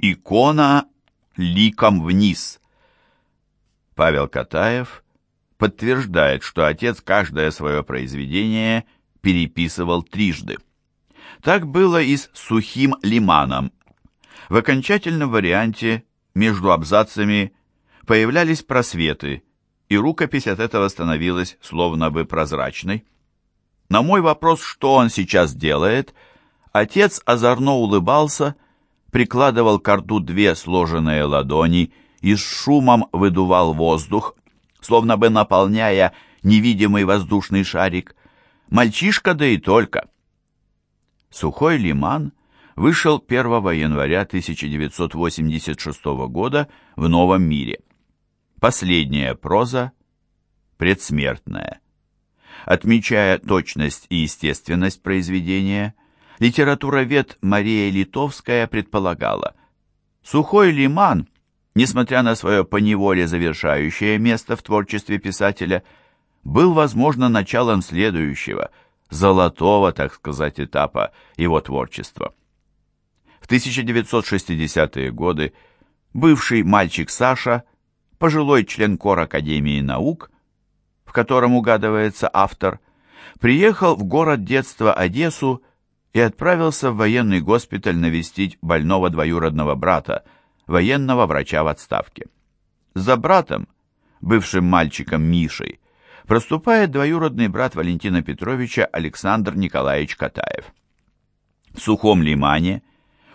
Икона ликом вниз. Павел Катаев подтверждает, что отец каждое свое произведение переписывал трижды. Так было и с «Сухим лиманом». В окончательном варианте между абзацами появлялись просветы, и рукопись от этого становилась словно бы прозрачной. На мой вопрос, что он сейчас делает, отец озорно улыбался, прикладывал к рту две сложенные ладони и с шумом выдувал воздух, словно бы наполняя невидимый воздушный шарик. Мальчишка да и только. Сухой лиман вышел 1 января 1986 года в Новом мире. Последняя проза предсмертная. Отмечая точность и естественность произведения, литературовед Мария Литовская предполагала, «Сухой лиман, несмотря на свое поневоле завершающее место в творчестве писателя, был, возможно, началом следующего, золотого, так сказать, этапа его творчества». В 1960-е годы бывший мальчик Саша – пожилой член кор Академии наук, в котором угадывается автор, приехал в город детства Одессу и отправился в военный госпиталь навестить больного двоюродного брата, военного врача в отставке. За братом, бывшим мальчиком Мишей, проступает двоюродный брат Валентина Петровича Александр Николаевич Катаев. В Сухом Лимане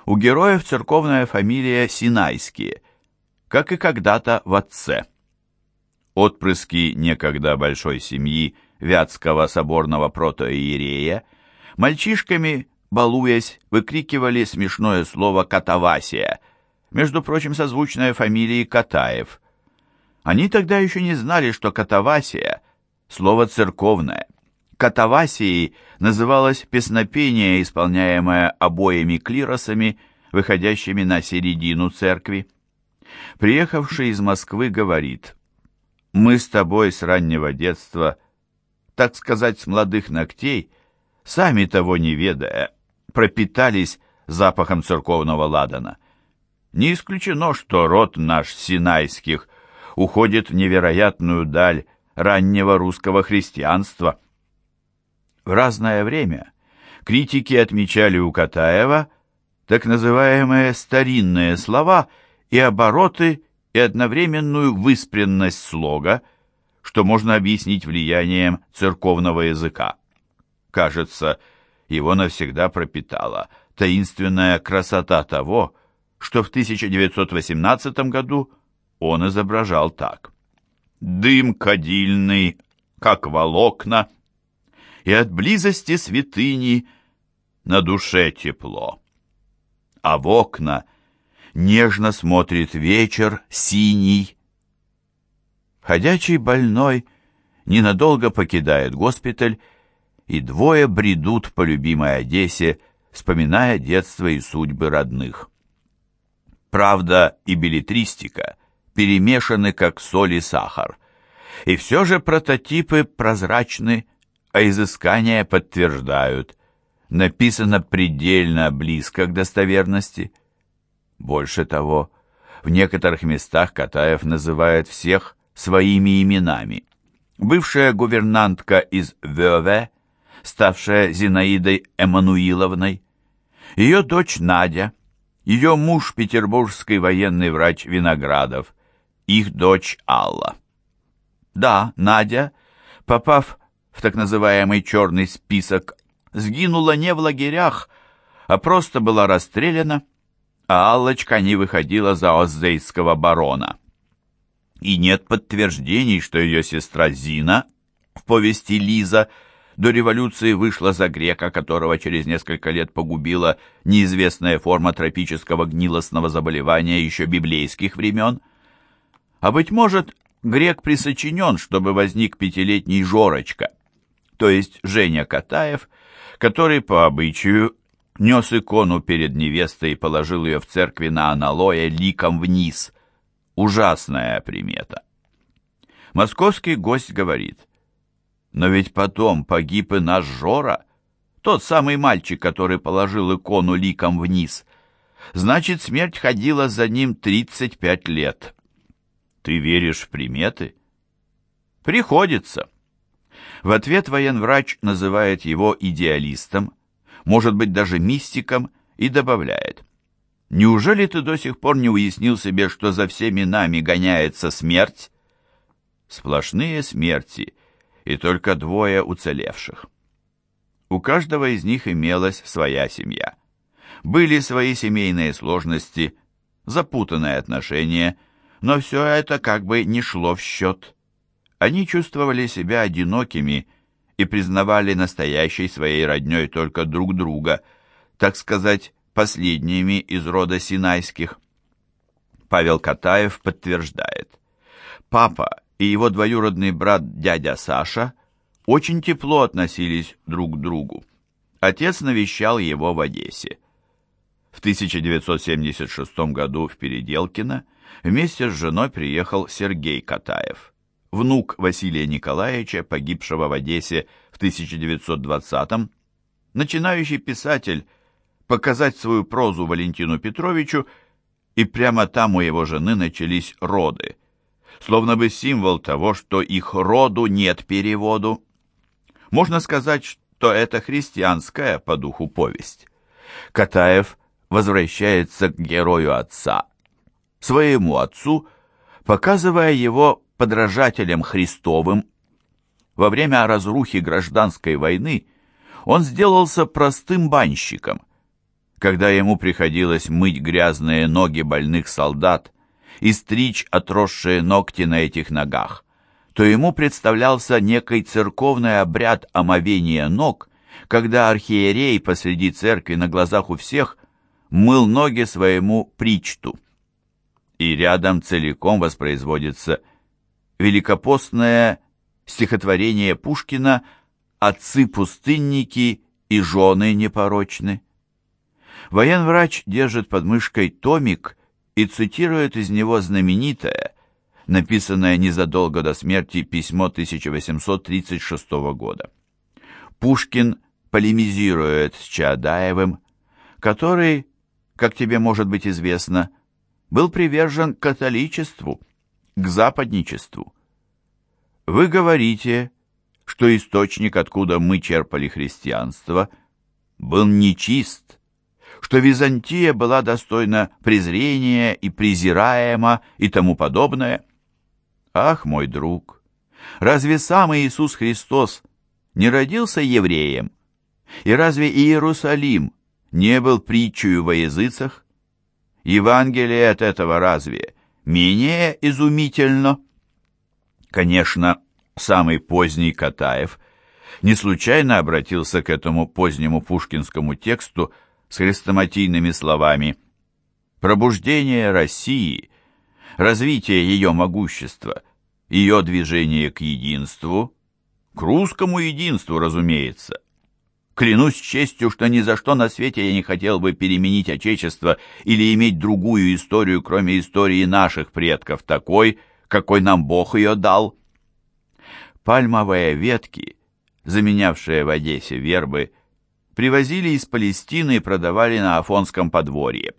у героев церковная фамилия Синайские – как и когда-то в отце. Отпрыски некогда большой семьи Вятского соборного протоиерея мальчишками, балуясь, выкрикивали смешное слово «катавасия», между прочим, созвучное фамилии Катаев. Они тогда еще не знали, что катавасия – слово церковное. Катавасией называлось песнопение, исполняемое обоими клиросами, выходящими на середину церкви. Приехавший из Москвы говорит, «Мы с тобой с раннего детства, так сказать, с молодых ногтей, сами того не ведая, пропитались запахом церковного ладана. Не исключено, что род наш Синайских уходит в невероятную даль раннего русского христианства». В разное время критики отмечали у Катаева так называемые старинные слова – и обороты, и одновременную выспренность слога, что можно объяснить влиянием церковного языка. Кажется, его навсегда пропитала таинственная красота того, что в 1918 году он изображал так. «Дым кадильный, как волокна, и от близости святыни на душе тепло, а в окна нежно смотрит вечер синий. Ходячий больной ненадолго покидает госпиталь, и двое бредут по любимой Одессе, вспоминая детство и судьбы родных. Правда и билетристика перемешаны, как соль и сахар. И все же прототипы прозрачны, а изыскания подтверждают. Написано предельно близко к достоверности – больше того, в некоторых местах Катаев называет всех своими именами. Бывшая гувернантка из Вёве, ставшая Зинаидой Эммануиловной, ее дочь Надя, ее муж петербургский военный врач Виноградов, их дочь Алла. Да, Надя, попав в так называемый черный список, сгинула не в лагерях, а просто была расстреляна а Аллочка не выходила за Оззейского барона. И нет подтверждений, что ее сестра Зина в повести «Лиза» до революции вышла за грека, которого через несколько лет погубила неизвестная форма тропического гнилостного заболевания еще библейских времен. А быть может, грек присочинен, чтобы возник пятилетний Жорочка, то есть Женя Катаев, который по обычаю нес икону перед невестой и положил ее в церкви на аналое ликом вниз. Ужасная примета. Московский гость говорит, но ведь потом погиб и наш Жора, тот самый мальчик, который положил икону ликом вниз. Значит, смерть ходила за ним 35 лет. Ты веришь в приметы? Приходится. В ответ военврач называет его идеалистом, может быть даже мистиком, и добавляет. Неужели ты до сих пор не уяснил себе, что за всеми нами гоняется смерть? Сплошные смерти, и только двое уцелевших. У каждого из них имелась своя семья. Были свои семейные сложности, запутанные отношения, но все это как бы не шло в счет. Они чувствовали себя одинокими и признавали настоящей своей родней только друг друга, так сказать, последними из рода Синайских. Павел Катаев подтверждает. Папа и его двоюродный брат дядя Саша очень тепло относились друг к другу. Отец навещал его в Одессе. В 1976 году в Переделкино вместе с женой приехал Сергей Катаев, внук Василия Николаевича, погибшего в Одессе в 1920-м, начинающий писатель, показать свою прозу Валентину Петровичу, и прямо там у его жены начались роды, словно бы символ того, что их роду нет переводу. Можно сказать, что это христианская по духу повесть. Катаев возвращается к герою отца, своему отцу, показывая его подражателем Христовым. Во время разрухи гражданской войны он сделался простым банщиком. Когда ему приходилось мыть грязные ноги больных солдат и стричь отросшие ногти на этих ногах, то ему представлялся некий церковный обряд омовения ног, когда архиерей посреди церкви на глазах у всех мыл ноги своему причту. И рядом целиком воспроизводится великопостное стихотворение Пушкина «Отцы-пустынники и жены непорочны». Военврач держит под мышкой томик и цитирует из него знаменитое, написанное незадолго до смерти письмо 1836 года. Пушкин полемизирует с Чаадаевым, который как тебе может быть известно, был привержен к католичеству, к западничеству. Вы говорите, что источник, откуда мы черпали христианство, был нечист, что Византия была достойна презрения и презираема и тому подобное. Ах, мой друг, разве сам Иисус Христос не родился евреем? И разве Иерусалим не был притчую во языцах? Евангелие от этого разве менее изумительно? Конечно, самый поздний Катаев не случайно обратился к этому позднему пушкинскому тексту с хрестоматийными словами «Пробуждение России, развитие ее могущества, ее движение к единству, к русскому единству, разумеется, Клянусь честью, что ни за что на свете я не хотел бы переменить Отечество или иметь другую историю, кроме истории наших предков, такой, какой нам Бог ее дал. Пальмовые ветки, заменявшие в Одессе вербы, привозили из Палестины и продавали на Афонском подворье.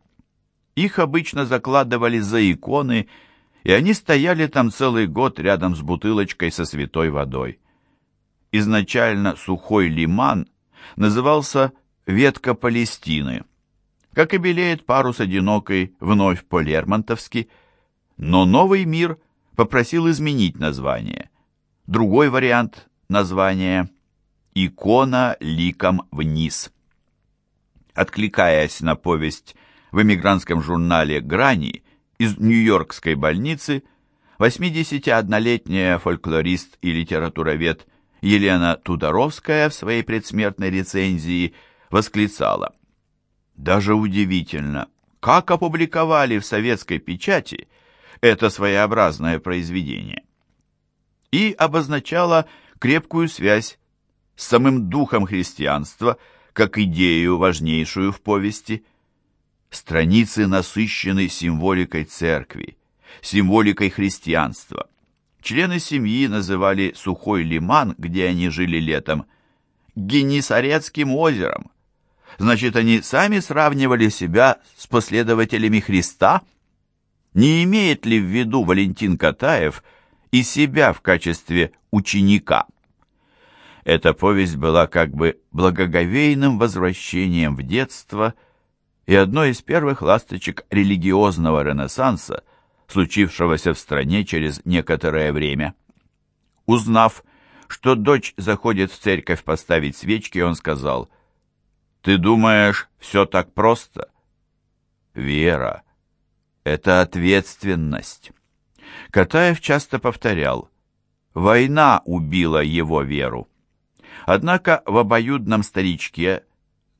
Их обычно закладывали за иконы, и они стояли там целый год рядом с бутылочкой со святой водой. Изначально сухой лиман – назывался «Ветка Палестины», как и белеет парус одинокой вновь по-лермонтовски, но «Новый мир» попросил изменить название. Другой вариант названия «Икона ликом вниз». Откликаясь на повесть в эмигрантском журнале «Грани» из Нью-Йоркской больницы, 81-летняя фольклорист и литературовед Елена Тудоровская в своей предсмертной рецензии восклицала «Даже удивительно, как опубликовали в советской печати это своеобразное произведение» и обозначала крепкую связь с самым духом христианства, как идею, важнейшую в повести. Страницы насыщены символикой церкви, символикой христианства. Члены семьи называли сухой лиман, где они жили летом, Генисарецким озером. Значит, они сами сравнивали себя с последователями Христа? Не имеет ли в виду Валентин Катаев и себя в качестве ученика? Эта повесть была как бы благоговейным возвращением в детство и одной из первых ласточек религиозного ренессанса, случившегося в стране через некоторое время. Узнав, что дочь заходит в церковь поставить свечки, он сказал, «Ты думаешь, все так просто?» «Вера — это ответственность». Катаев часто повторял, «Война убила его веру». Однако в обоюдном старичке,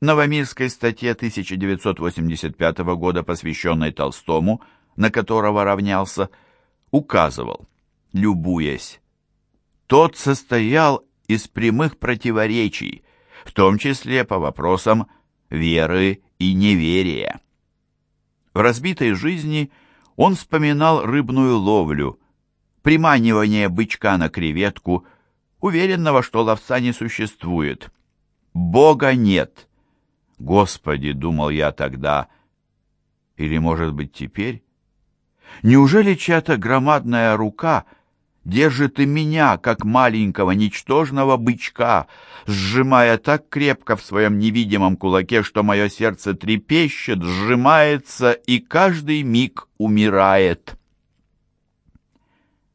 новомирской статье 1985 года, посвященной Толстому, на которого равнялся, указывал, любуясь, тот состоял из прямых противоречий, в том числе по вопросам веры и неверия. В разбитой жизни он вспоминал рыбную ловлю, приманивание бычка на креветку – уверенного, что ловца не существует. Бога нет. Господи, думал я тогда, или, может быть, теперь? Неужели чья-то громадная рука держит и меня, как маленького, ничтожного бычка, сжимая так крепко в своем невидимом кулаке, что мое сердце трепещет, сжимается и каждый миг умирает?»